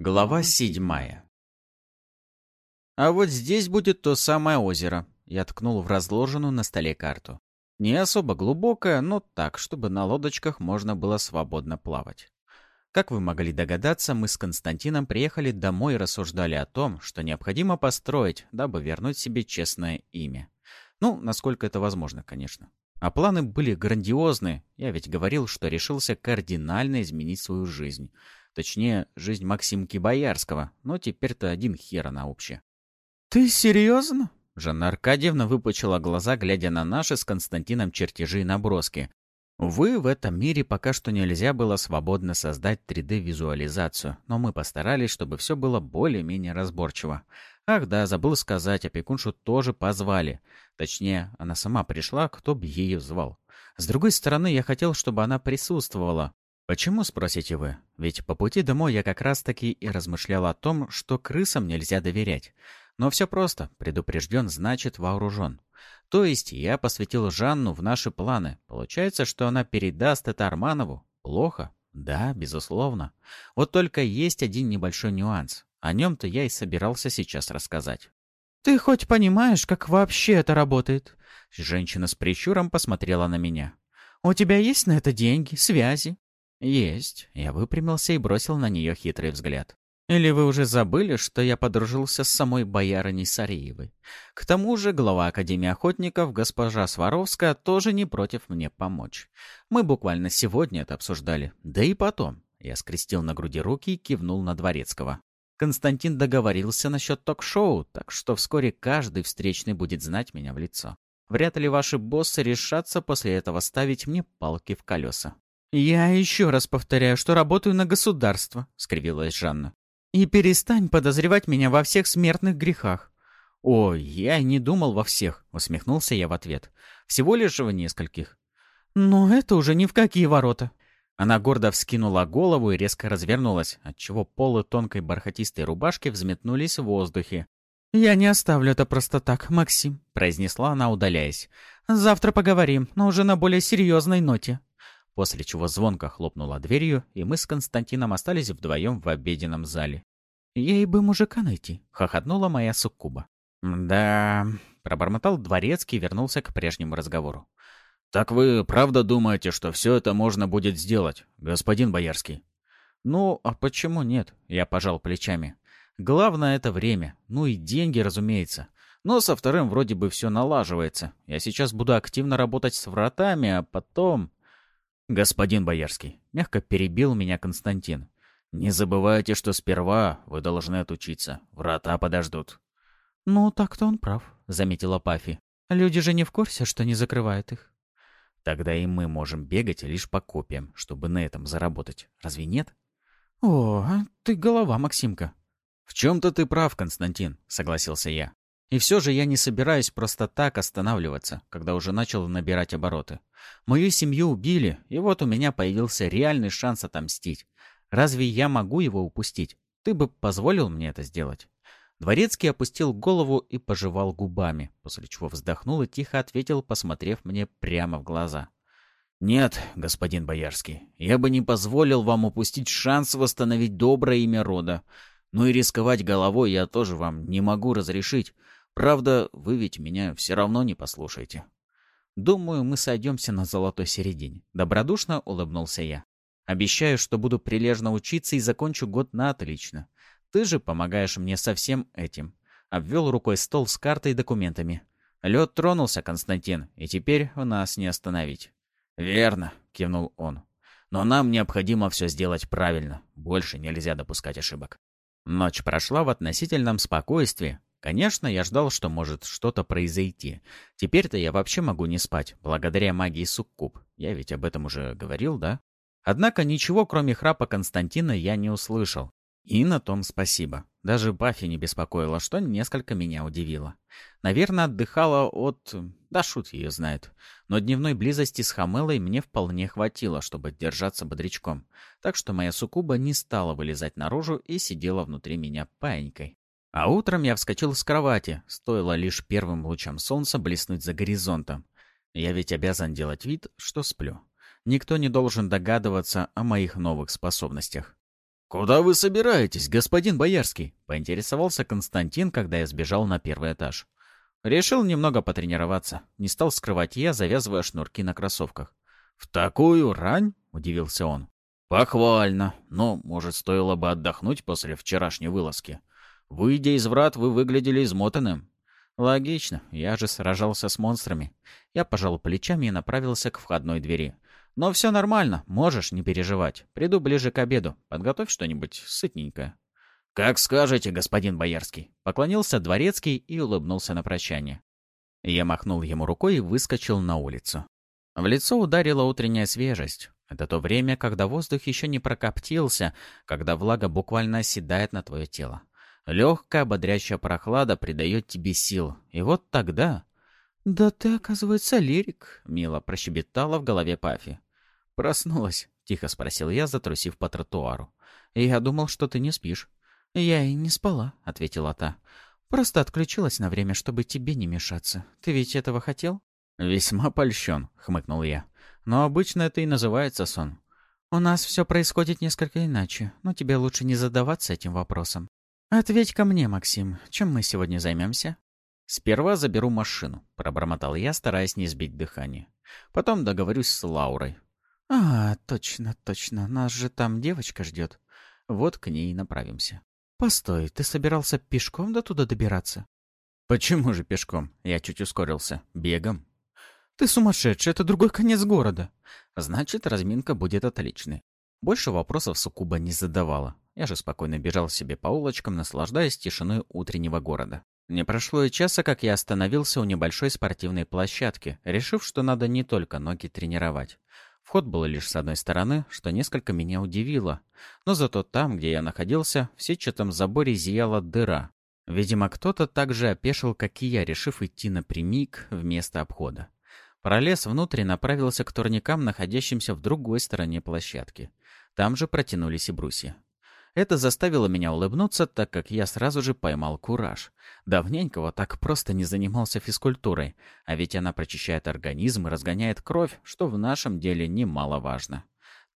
Глава седьмая. А вот здесь будет то самое озеро. Я ткнул в разложенную на столе карту. Не особо глубокое, но так, чтобы на лодочках можно было свободно плавать. Как вы могли догадаться, мы с Константином приехали домой и рассуждали о том, что необходимо построить, дабы вернуть себе честное имя. Ну, насколько это возможно, конечно. А планы были грандиозны. Я ведь говорил, что решился кардинально изменить свою жизнь. Точнее, жизнь Максимки Боярского, но теперь-то один хера на общее. «Ты серьезно?» Жанна Аркадьевна выпучила глаза, глядя на наши с Константином чертежи и наброски. Увы, в этом мире пока что нельзя было свободно создать 3D-визуализацию, но мы постарались, чтобы все было более-менее разборчиво. Ах да, забыл сказать, опекуншу тоже позвали. Точнее, она сама пришла, кто бы ее звал. С другой стороны, я хотел, чтобы она присутствовала, Почему, спросите вы? Ведь по пути домой я как раз-таки и размышлял о том, что крысам нельзя доверять. Но все просто. Предупрежден, значит вооружен. То есть я посвятил Жанну в наши планы. Получается, что она передаст это Арманову? Плохо? Да, безусловно. Вот только есть один небольшой нюанс. О нем-то я и собирался сейчас рассказать. «Ты хоть понимаешь, как вообще это работает?» Женщина с прищуром посмотрела на меня. «У тебя есть на это деньги, связи?» «Есть». Я выпрямился и бросил на нее хитрый взгляд. «Или вы уже забыли, что я подружился с самой боярыней Сариевой? К тому же глава Академии охотников, госпожа Сваровская, тоже не против мне помочь. Мы буквально сегодня это обсуждали. Да и потом». Я скрестил на груди руки и кивнул на Дворецкого. Константин договорился насчет ток-шоу, так что вскоре каждый встречный будет знать меня в лицо. Вряд ли ваши боссы решатся после этого ставить мне палки в колеса. «Я еще раз повторяю, что работаю на государство», — скривилась Жанна. «И перестань подозревать меня во всех смертных грехах». «Ой, я не думал во всех», — усмехнулся я в ответ. «Всего лишь в нескольких». «Но это уже ни в какие ворота». Она гордо вскинула голову и резко развернулась, отчего полы тонкой бархатистой рубашки взметнулись в воздухе. «Я не оставлю это просто так, Максим», — произнесла она, удаляясь. «Завтра поговорим, но уже на более серьезной ноте» после чего звонко хлопнула дверью, и мы с Константином остались вдвоем в обеденном зале. «Ей бы мужика найти», — хохотнула моя суккуба. «Да...» — пробормотал дворецкий и вернулся к прежнему разговору. «Так вы правда думаете, что все это можно будет сделать, господин Боярский?» «Ну, а почему нет?» — я пожал плечами. «Главное — это время. Ну и деньги, разумеется. Но со вторым вроде бы все налаживается. Я сейчас буду активно работать с вратами, а потом...» «Господин Боярский», — мягко перебил меня Константин, — «не забывайте, что сперва вы должны отучиться. Врата подождут». «Ну, так-то он прав», — заметила Пафи. «Люди же не в курсе, что не закрывают их». «Тогда и мы можем бегать лишь по копиям, чтобы на этом заработать. Разве нет?» «О, а ты голова, Максимка». «В чем-то ты прав, Константин», — согласился я. И все же я не собираюсь просто так останавливаться, когда уже начал набирать обороты. Мою семью убили, и вот у меня появился реальный шанс отомстить. Разве я могу его упустить? Ты бы позволил мне это сделать?» Дворецкий опустил голову и пожевал губами, после чего вздохнул и тихо ответил, посмотрев мне прямо в глаза. «Нет, господин Боярский, я бы не позволил вам упустить шанс восстановить доброе имя рода. Ну и рисковать головой я тоже вам не могу разрешить. Правда, вы ведь меня все равно не послушаете. Думаю, мы сойдемся на золотой середине. Добродушно улыбнулся я. Обещаю, что буду прилежно учиться и закончу год на отлично. Ты же помогаешь мне со всем этим. Обвел рукой стол с картой и документами. Лед тронулся, Константин, и теперь у нас не остановить. Верно, кивнул он. Но нам необходимо все сделать правильно. Больше нельзя допускать ошибок. Ночь прошла в относительном спокойствии, Конечно, я ждал, что может что-то произойти. Теперь-то я вообще могу не спать, благодаря магии суккуб. Я ведь об этом уже говорил, да? Однако ничего, кроме храпа Константина, я не услышал. И на том спасибо. Даже Баффи не беспокоила, что несколько меня удивило. Наверное, отдыхала от... Да шут ее знает. Но дневной близости с Хамелой мне вполне хватило, чтобы держаться бодрячком. Так что моя суккуба не стала вылезать наружу и сидела внутри меня паенькой. А утром я вскочил с кровати, стоило лишь первым лучам солнца блеснуть за горизонтом. Я ведь обязан делать вид, что сплю. Никто не должен догадываться о моих новых способностях. «Куда вы собираетесь, господин Боярский?» — поинтересовался Константин, когда я сбежал на первый этаж. Решил немного потренироваться. Не стал скрывать я, завязывая шнурки на кроссовках. «В такую рань?» — удивился он. «Похвально. Но, может, стоило бы отдохнуть после вчерашней вылазки. Выйдя из врат, вы выглядели измотанным». «Логично. Я же сражался с монстрами». Я пожал плечами и направился к входной двери. «Но все нормально. Можешь не переживать. Приду ближе к обеду. Подготовь что-нибудь сытненькое». «Как скажете, господин Боярский», — поклонился дворецкий и улыбнулся на прощание. Я махнул ему рукой и выскочил на улицу. В лицо ударила утренняя свежесть. Это то время, когда воздух еще не прокоптился, когда влага буквально оседает на твое тело. Легкая бодрящая прохлада придает тебе сил. И вот тогда... «Да ты, оказывается, лирик», — мило прощебетала в голове Пафи. «Проснулась?» — тихо спросил я, затрусив по тротуару. «Я думал, что ты не спишь». «Я и не спала», — ответила та. «Просто отключилась на время, чтобы тебе не мешаться. Ты ведь этого хотел?» «Весьма польщен», — хмыкнул я. «Но обычно это и называется сон». «У нас все происходит несколько иначе, но тебе лучше не задаваться этим вопросом. Ответь ко мне, Максим, чем мы сегодня займемся?» «Сперва заберу машину», — пробормотал я, стараясь не сбить дыхание. «Потом договорюсь с Лаурой». «А, точно, точно, нас же там девочка ждет. Вот к ней и направимся». «Постой, ты собирался пешком до туда добираться?» «Почему же пешком?» Я чуть ускорился. «Бегом». «Ты сумасшедший, это другой конец города». «Значит, разминка будет отличной». Больше вопросов Сукуба не задавала. Я же спокойно бежал себе по улочкам, наслаждаясь тишиной утреннего города. Не прошло и часа, как я остановился у небольшой спортивной площадки, решив, что надо не только ноги тренировать. Вход был лишь с одной стороны, что несколько меня удивило. Но зато там, где я находился, в сетчатом заборе зияла дыра. Видимо, кто-то так же опешил, как и я, решив идти напрямик вместо обхода. Пролез внутрь и направился к турникам, находящимся в другой стороне площадки. Там же протянулись и брусья. Это заставило меня улыбнуться, так как я сразу же поймал кураж. Давненько вот так просто не занимался физкультурой, а ведь она прочищает организм и разгоняет кровь, что в нашем деле немаловажно.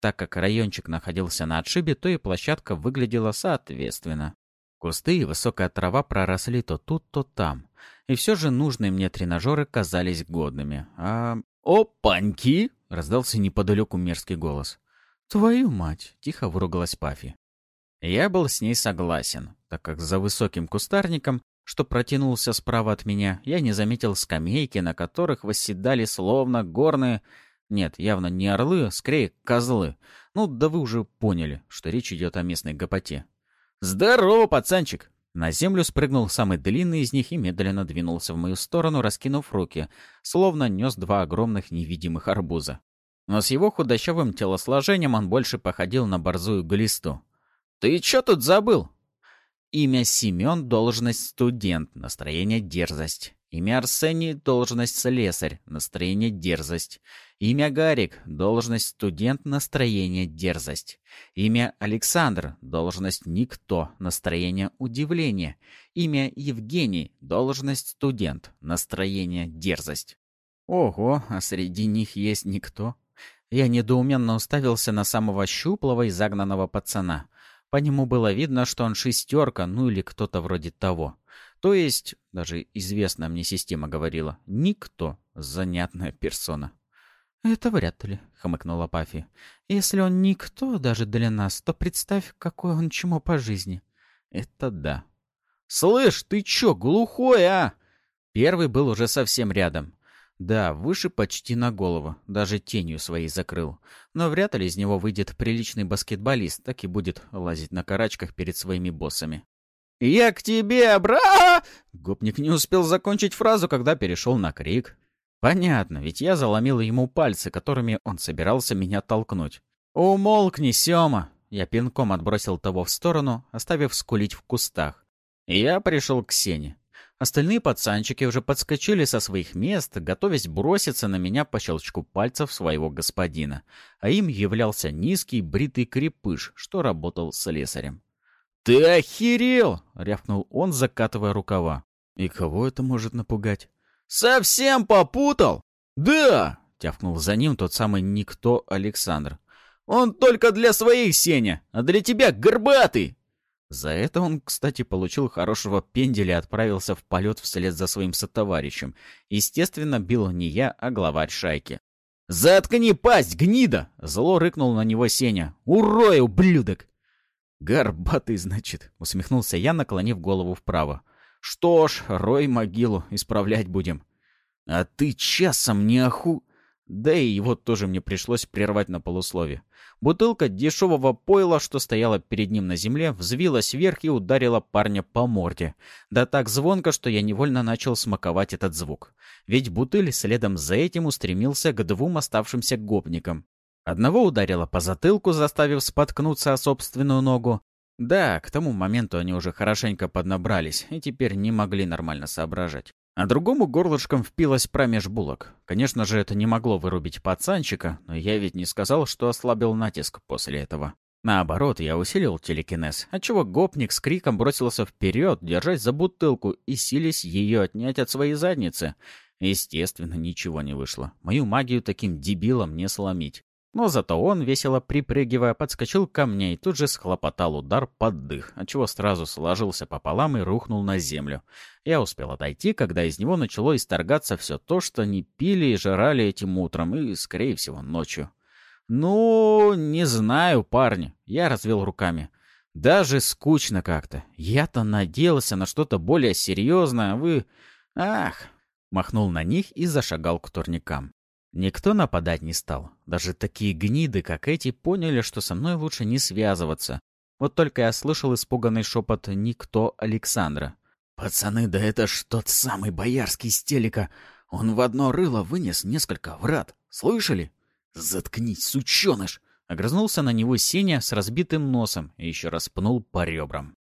Так как райончик находился на отшибе, то и площадка выглядела соответственно. Кусты и высокая трава проросли то тут, то там. И все же нужные мне тренажеры казались годными. А... «Опаньки!» — раздался неподалеку мерзкий голос. «Твою мать!» — тихо выругалась Пафи. Я был с ней согласен, так как за высоким кустарником, что протянулся справа от меня, я не заметил скамейки, на которых восседали словно горные... Нет, явно не орлы, скорее козлы. Ну, да вы уже поняли, что речь идет о местной гопоте. «Здорово, пацанчик!» На землю спрыгнул самый длинный из них и медленно двинулся в мою сторону, раскинув руки, словно нес два огромных невидимых арбуза. Но с его худощавым телосложением он больше походил на борзую глисту. «Ты чё тут забыл?» Имя Семен — должность студент, настроение — дерзость. Имя Арсений — должность слесарь, настроение — дерзость. Имя Гарик — должность студент, настроение — дерзость. Имя Александр — должность никто, настроение — удивление. Имя Евгений — должность студент, настроение — дерзость. Ого, а среди них есть никто. Я недоуменно уставился на самого щуплого и загнанного пацана — по нему было видно, что он шестерка, ну или кто-то вроде того. То есть, даже известная мне система говорила, никто, занятная персона. «Это вряд ли», — хмыкнула Пафи. «Если он никто даже для нас, то представь, какой он чему по жизни». «Это да». «Слышь, ты чё, глухой, а?» Первый был уже совсем рядом. Да, выше почти на голову, даже тенью своей закрыл. Но вряд ли из него выйдет приличный баскетболист, так и будет лазить на карачках перед своими боссами. «Я к тебе, бра!» Гопник не успел закончить фразу, когда перешел на крик. «Понятно, ведь я заломил ему пальцы, которыми он собирался меня толкнуть». «Умолкни, Сёма!» Я пинком отбросил того в сторону, оставив скулить в кустах. Я пришел к Сене. Остальные пацанчики уже подскочили со своих мест, готовясь броситься на меня по щелчку пальцев своего господина, а им являлся низкий бритый крепыш, что работал с слесарем. «Ты охерел!» — рявкнул он, закатывая рукава. «И кого это может напугать?» «Совсем попутал?» «Да!» — тявкнул за ним тот самый никто Александр. Он только для своих, Сеня, а для тебя горбатый!» За это он, кстати, получил хорошего пенделя и отправился в полет вслед за своим сотоварищем. Естественно, бил не я, а главарь шайки. «Заткни пасть, гнида!» — зло рыкнул на него Сеня. «Урой, ублюдок!» «Горбатый, значит», — усмехнулся я, наклонив голову вправо. «Что ж, рой могилу, исправлять будем». «А ты часом не оху...» Да и его тоже мне пришлось прервать на полуслове. Бутылка дешевого пойла, что стояла перед ним на земле, взвилась вверх и ударила парня по морде. Да так звонко, что я невольно начал смаковать этот звук. Ведь бутыль следом за этим устремился к двум оставшимся гопникам. Одного ударило по затылку, заставив споткнуться о собственную ногу. Да, к тому моменту они уже хорошенько поднабрались и теперь не могли нормально соображать а другому горлышком впилась промеж булок. Конечно же, это не могло вырубить пацанчика, но я ведь не сказал, что ослабил натиск после этого. Наоборот, я усилил телекинез, отчего гопник с криком бросился вперед, держась за бутылку и сились ее отнять от своей задницы. Естественно, ничего не вышло. Мою магию таким дебилом не сломить. Но зато он, весело припрыгивая, подскочил ко мне и тут же схлопотал удар под дых, отчего сразу сложился пополам и рухнул на землю. Я успел отойти, когда из него начало исторгаться все то, что они пили и жрали этим утром, и, скорее всего, ночью. «Ну, не знаю, парни», — я развел руками. «Даже скучно как-то. Я-то надеялся на что-то более серьезное, а вы... Ах!» Махнул на них и зашагал к турникам. Никто нападать не стал. Даже такие гниды, как эти, поняли, что со мной лучше не связываться. Вот только я слышал испуганный шепот «Никто Александра». «Пацаны, да это ж тот самый боярский стелика. Он в одно рыло вынес несколько врат. Слышали?» «Заткнись, сученыш!» Огрызнулся на него Сеня с разбитым носом и еще раз пнул по ребрам.